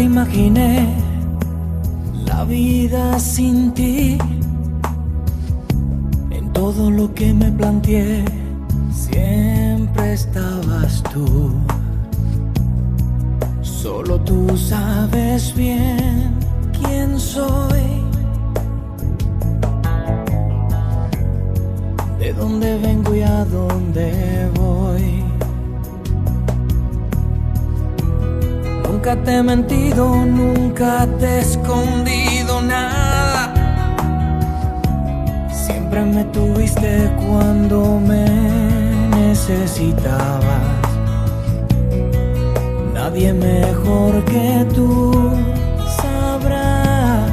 imaginé la vida sin ti. En todo lo que me planteé, siempre estabas tú. Solo tú sabes Nunca te he mentido, nunca te he escondido nada. Siempre me tuviste cuando me necesitabas. Nadie mejor que tú sabrá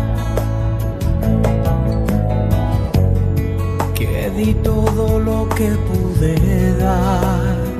que di todo lo que pude dar.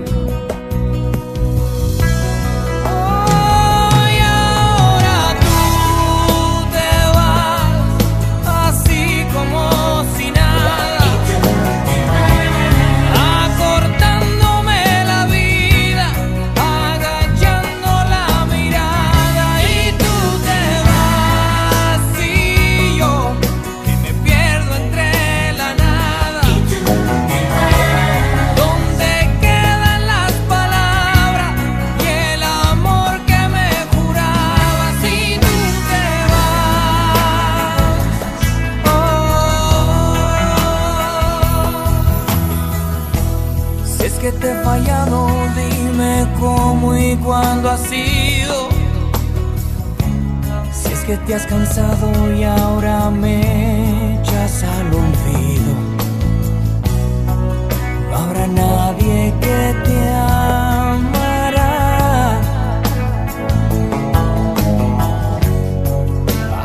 He fallado, dime cómo y cuándo ha sido. Si es que te has cansado y ahora me echas al olvido. No habrá nadie que te amará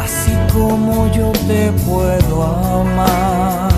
así como yo te puedo amar.